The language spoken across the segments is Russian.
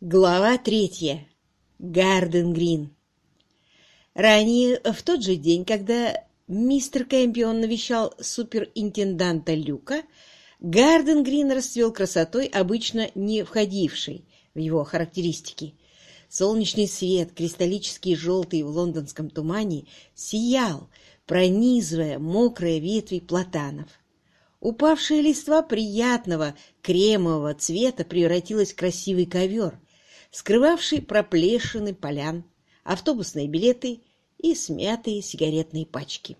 Глава третья. Гарден Грин. Ранее, в тот же день, когда мистер Кэмпион навещал суперинтенданта Люка, Гарден Грин расцвел красотой, обычно не входившей в его характеристики. Солнечный свет, кристаллический желтый в лондонском тумане, сиял, пронизывая мокрые ветви платанов. Упавшая листва приятного кремового цвета превратилась в красивый ковер, скрывавший проплешины полян, автобусные билеты и смятые сигаретные пачки.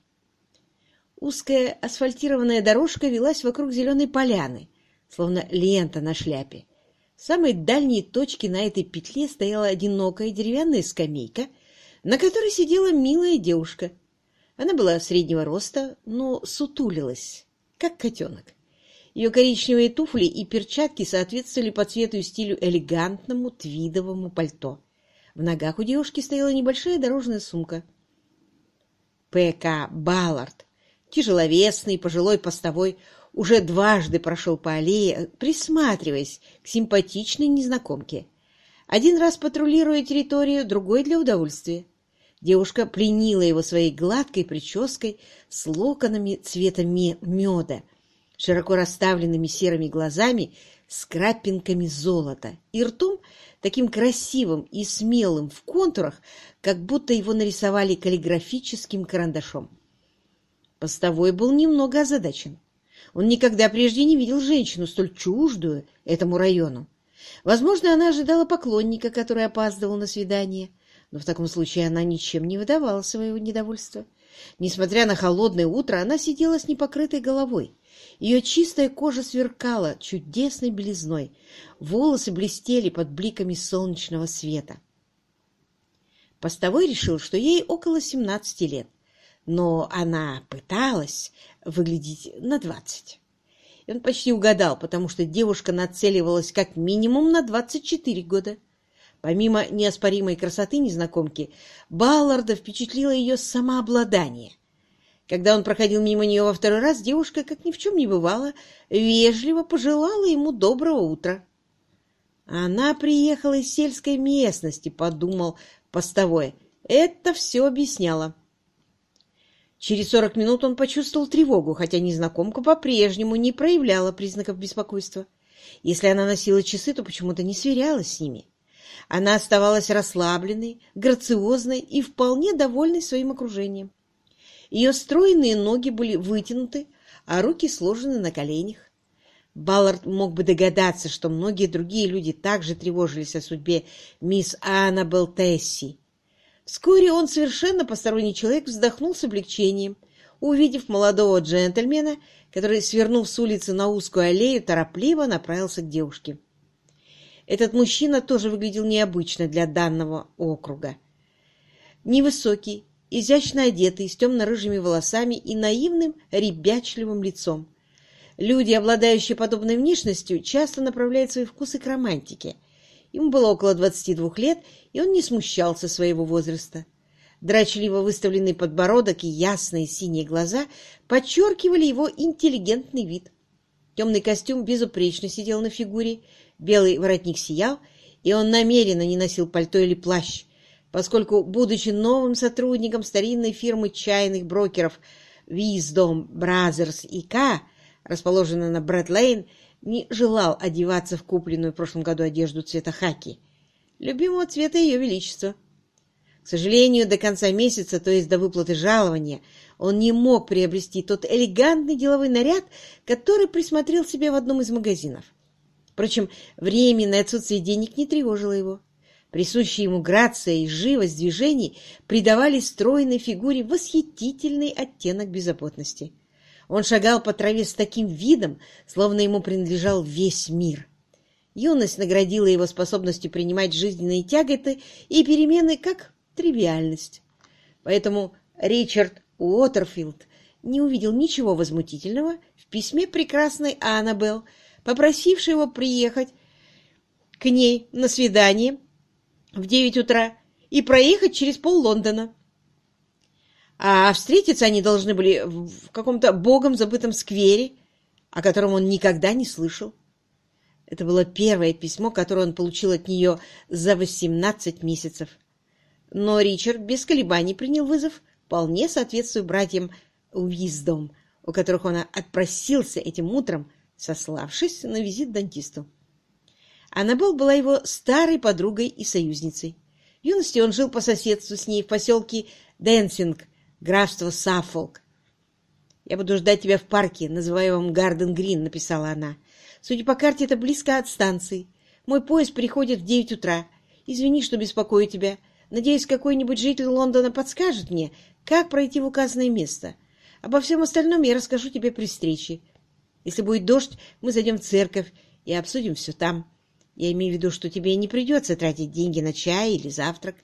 Узкая асфальтированная дорожка велась вокруг зеленой поляны, словно лента на шляпе. В самой дальней точке на этой петле стояла одинокая деревянная скамейка, на которой сидела милая девушка. Она была среднего роста, но сутулилась, как котенок. Ее коричневые туфли и перчатки соответствовали по цвету и стилю элегантному твидовому пальто. В ногах у девушки стояла небольшая дорожная сумка. П.К. Баллард, тяжеловесный пожилой постовой, уже дважды прошел по аллее, присматриваясь к симпатичной незнакомке. Один раз патрулируя территорию, другой для удовольствия. Девушка пленила его своей гладкой прической с локонами цвета меда, широко расставленными серыми глазами с крапинками золота и ртом таким красивым и смелым в контурах, как будто его нарисовали каллиграфическим карандашом. Постовой был немного озадачен. Он никогда прежде не видел женщину, столь чуждую этому району. Возможно, она ожидала поклонника, который опаздывал на свидание, но в таком случае она ничем не выдавала своего недовольства. Несмотря на холодное утро, она сидела с непокрытой головой, ее чистая кожа сверкала чудесной белизной, волосы блестели под бликами солнечного света. Постовой решил, что ей около 17 лет, но она пыталась выглядеть на 20. И он почти угадал, потому что девушка нацеливалась как минимум на 24 года. Помимо неоспоримой красоты незнакомки, Балларда впечатлило ее самообладание – когда он проходил мимо нее во второй раз, девушка, как ни в чем не бывало, вежливо пожелала ему доброго утра. Она приехала из сельской местности, подумал постовой. Это все объясняло. Через сорок минут он почувствовал тревогу, хотя незнакомка по-прежнему не проявляла признаков беспокойства. Если она носила часы, то почему-то не сверялась с ними. Она оставалась расслабленной, грациозной и вполне довольной своим окружением. Ее стройные ноги были вытянуты, а руки сложены на коленях. Баллард мог бы догадаться, что многие другие люди также тревожились о судьбе мисс Аннабелл Тесси. Вскоре он, совершенно посторонний человек, вздохнул с облегчением, увидев молодого джентльмена, который, свернув с улицы на узкую аллею, торопливо направился к девушке. Этот мужчина тоже выглядел необычно для данного округа. Невысокий, изящно одетый, с темно-рыжими волосами и наивным ребячливым лицом. Люди, обладающие подобной внешностью, часто направляют свои вкусы к романтике. Ему было около 22 лет, и он не смущался своего возраста. Драчливо выставленный подбородок и ясные синие глаза подчеркивали его интеллигентный вид. Темный костюм безупречно сидел на фигуре, белый воротник сиял, и он намеренно не носил пальто или плащ, поскольку, будучи новым сотрудником старинной фирмы чайных брокеров Wisdom Brothers и К, расположенной на Брэд-Лейн, не желал одеваться в купленную в прошлом году одежду цвета хаки, любимого цвета Ее Величества. К сожалению, до конца месяца, то есть до выплаты жалования, он не мог приобрести тот элегантный деловой наряд, который присмотрел себе в одном из магазинов. Впрочем, временное отсутствие денег не тревожило его. Присущие ему грация и живость движений придавали стройной фигуре восхитительный оттенок беззаботности. Он шагал по траве с таким видом, словно ему принадлежал весь мир. Юность наградила его способностью принимать жизненные тяготы и перемены как тривиальность. Поэтому Ричард Уотерфилд не увидел ничего возмутительного в письме прекрасной Аннабелл, попросившей его приехать к ней на свидание в девять утра и проехать через пол Лондона. А встретиться они должны были в каком-то богом забытом сквере, о котором он никогда не слышал. Это было первое письмо, которое он получил от нее за 18 месяцев. Но Ричард без колебаний принял вызов, вполне соответствуя братьям Уиздом, у которых он отпросился этим утром, сославшись на визит к дантисту. Аннабелл была его старой подругой и союзницей. В юности он жил по соседству с ней в поселке Дэнсинг, графство Саффолк. «Я буду ждать тебя в парке, называемом Гарден Грин», — написала она. «Судя по карте, это близко от станции. Мой поезд приходит в девять утра. Извини, что беспокою тебя. Надеюсь, какой-нибудь житель Лондона подскажет мне, как пройти в указанное место. Обо всем остальном я расскажу тебе при встрече. Если будет дождь, мы зайдем в церковь и обсудим все там. Я имею в виду, что тебе не придется тратить деньги на чай или завтрак.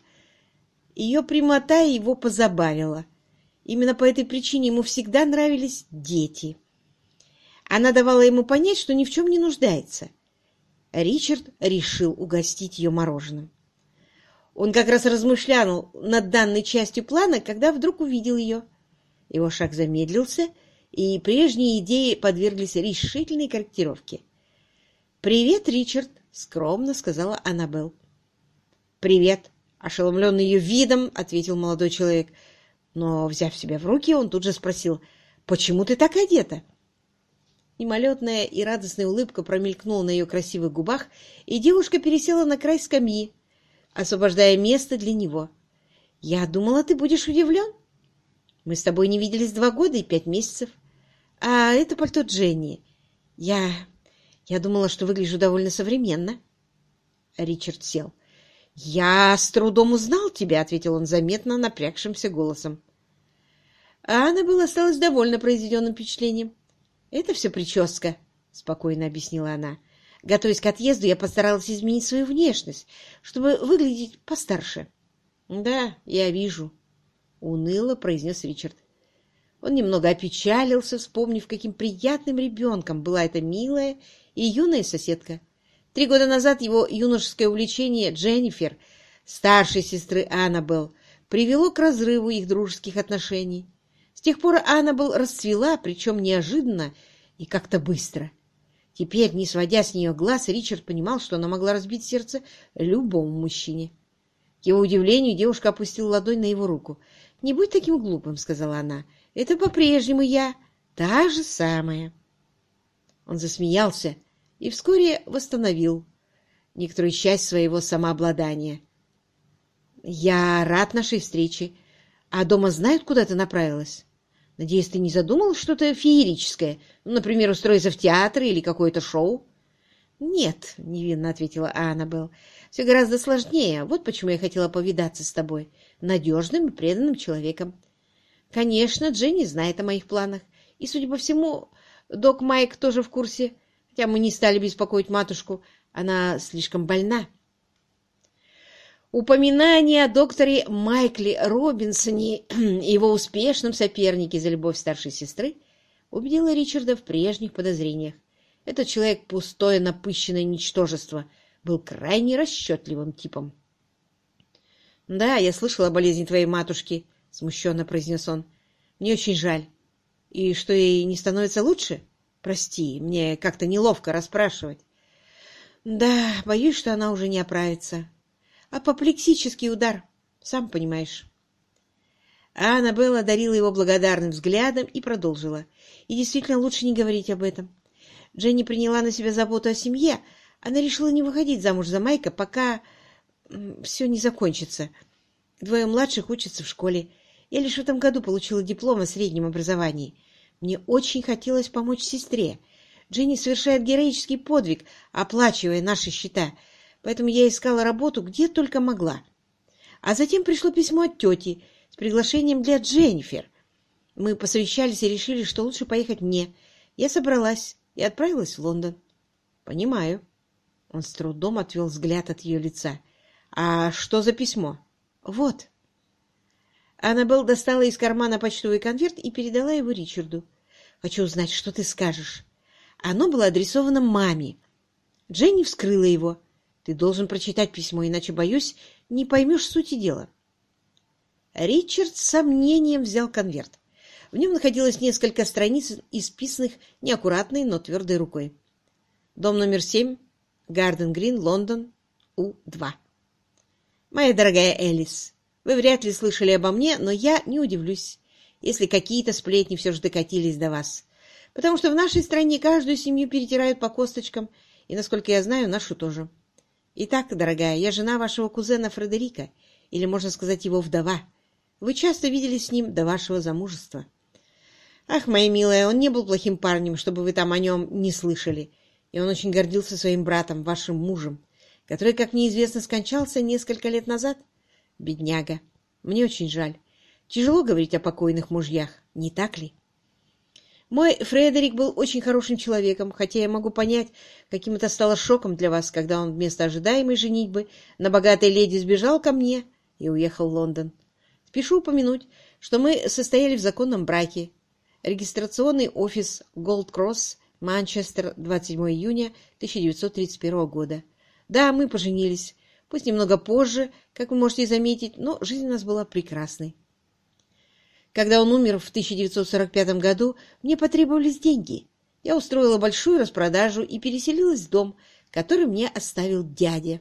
Ее прямота его позабавила. Именно по этой причине ему всегда нравились дети. Она давала ему понять, что ни в чем не нуждается. Ричард решил угостить ее мороженым. Он как раз размышлял над данной частью плана, когда вдруг увидел ее. Его шаг замедлился, и прежние идеи подверглись решительной корректировке. «Привет, Ричард!» — скромно сказала Аннабелл. «Привет!» — ошеломленный ее видом, — ответил молодой человек. Но, взяв себя в руки, он тут же спросил, «Почему ты так одета?» Мимолетная и радостная улыбка промелькнула на ее красивых губах, и девушка пересела на край скамьи, освобождая место для него. «Я думала, ты будешь удивлен. Мы с тобой не виделись два года и пять месяцев. А это пальто Дженни. Я я думала, что выгляжу довольно современно. Ричард сел. «Я с трудом узнал тебя», — ответил он заметно напрягшимся голосом. А была осталась довольно произведенным впечатлением. «Это все прическа», — спокойно объяснила она. «Готовясь к отъезду, я постаралась изменить свою внешность, чтобы выглядеть постарше». «Да, я вижу», — уныло произнес Ричард. Он немного опечалился, вспомнив, каким приятным ребенком была эта милая и юная соседка. Три года назад его юношеское увлечение Дженнифер, старшей сестры Аннабелл, привело к разрыву их дружеских отношений. С тех пор Аннабелл расцвела, причем неожиданно и как-то быстро. Теперь, не сводя с нее глаз, Ричард понимал, что она могла разбить сердце любому мужчине. К его удивлению, девушка опустила ладонь на его руку. «Не будь таким глупым», — сказала она. «Это по-прежнему я, та же самая». Он засмеялся и вскоре восстановил некоторую часть своего самообладания. «Я рад нашей встрече. А дома знают, куда ты направилась? Надеюсь, ты не задумал что-то феерическое? Например, устроиться в театр или какое-то шоу?» «Нет», — невинно ответила Аннабелл. «Все гораздо сложнее. Вот почему я хотела повидаться с тобой, надежным и преданным человеком. Конечно, Дженни знает о моих планах, и, судя по всему, Док Майк тоже в курсе, хотя мы не стали беспокоить матушку. Она слишком больна. Упоминание о докторе Майкле Робинсоне и его успешном сопернике за любовь старшей сестры убедило Ричарда в прежних подозрениях. Этот человек, пустое напыщенное ничтожество, был крайне расчетливым типом. — Да, я слышала о болезни твоей матушки, — смущенно произнес он. — Мне очень жаль. И что ей не становится лучше? Прости, мне как-то неловко расспрашивать. Да, боюсь, что она уже не оправится. Апоплексический удар, сам понимаешь. Аннабелла дарила его благодарным взглядом и продолжила. И действительно, лучше не говорить об этом. Дженни приняла на себя заботу о семье. Она решила не выходить замуж за Майка, пока все не закончится. Двое младших учатся в школе. Я лишь в этом году получила диплом о среднем образовании. Мне очень хотелось помочь сестре. Дженни совершает героический подвиг, оплачивая наши счета, поэтому я искала работу где только могла. А затем пришло письмо от тети с приглашением для Дженнифер. Мы посовещались и решили, что лучше поехать мне. Я собралась и отправилась в Лондон. — Понимаю. Он с трудом отвел взгляд от ее лица. — А что за письмо? — Вот. Аннабелл достала из кармана почтовый конверт и передала его Ричарду. «Хочу узнать, что ты скажешь». Оно было адресовано маме. Дженни вскрыла его. «Ты должен прочитать письмо, иначе, боюсь, не поймешь сути дела». Ричард с сомнением взял конверт. В нем находилось несколько страниц, исписанных неаккуратной, но твердой рукой. «Дом номер семь, Гарден Грин, Лондон, У-2. Моя дорогая Элис, вы вряд ли слышали обо мне, но я не удивлюсь, если какие-то сплетни все же докатились до вас. Потому что в нашей стране каждую семью перетирают по косточкам, и, насколько я знаю, нашу тоже. Итак, дорогая, я жена вашего кузена Фредерика, или, можно сказать, его вдова. Вы часто виделись с ним до вашего замужества. Ах, моя милая, он не был плохим парнем, чтобы вы там о нем не слышали. И он очень гордился своим братом, вашим мужем, который, как мне известно, скончался несколько лет назад. Бедняга. Мне очень жаль. Тяжело говорить о покойных мужьях, не так ли? Мой Фредерик был очень хорошим человеком, хотя я могу понять, каким это стало шоком для вас, когда он вместо ожидаемой женитьбы на богатой леди сбежал ко мне и уехал в Лондон. Спешу упомянуть, что мы состояли в законном браке, Регистрационный офис Gold Cross, Манчестер, 27 июня 1931 года. Да, мы поженились. Пусть немного позже, как вы можете заметить, но жизнь у нас была прекрасной. Когда он умер в 1945 году, мне потребовались деньги. Я устроила большую распродажу и переселилась в дом, который мне оставил дядя.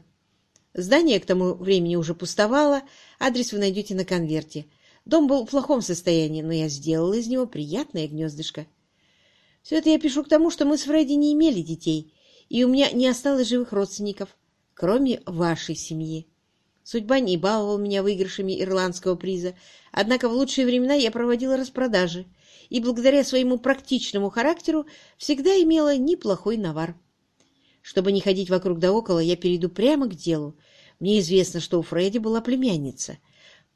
Здание к тому времени уже пустовало, адрес вы найдете на конверте – Дом был в плохом состоянии, но я сделала из него приятное гнездышко. Все это я пишу к тому, что мы с Фредди не имели детей, и у меня не осталось живых родственников, кроме вашей семьи. Судьба не баловала меня выигрышами ирландского приза, однако в лучшие времена я проводила распродажи, и благодаря своему практичному характеру всегда имела неплохой навар. Чтобы не ходить вокруг да около, я перейду прямо к делу. Мне известно, что у Фредди была племянница —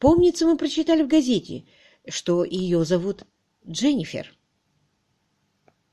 Помнится, мы прочитали в газете, что ее зовут Дженнифер.